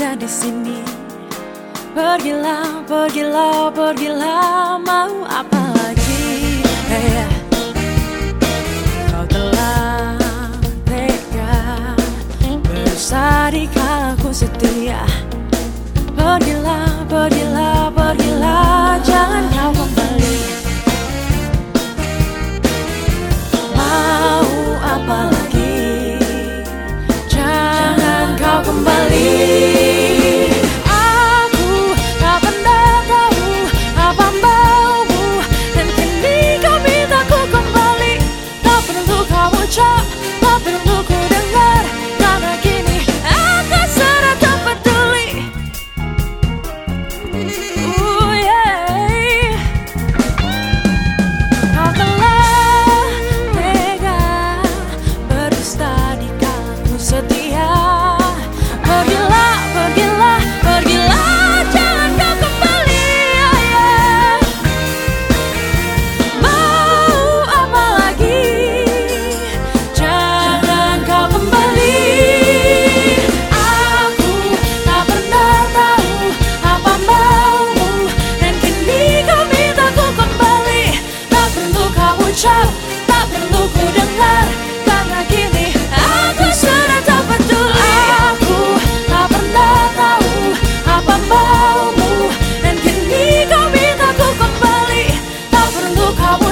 di sini. Pergilah, pergilah, pergilah, mau apa lagi? Hey, kau telah tega berusaha di kala ku setia. Pergilah, pergilah. Ooh.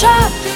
trap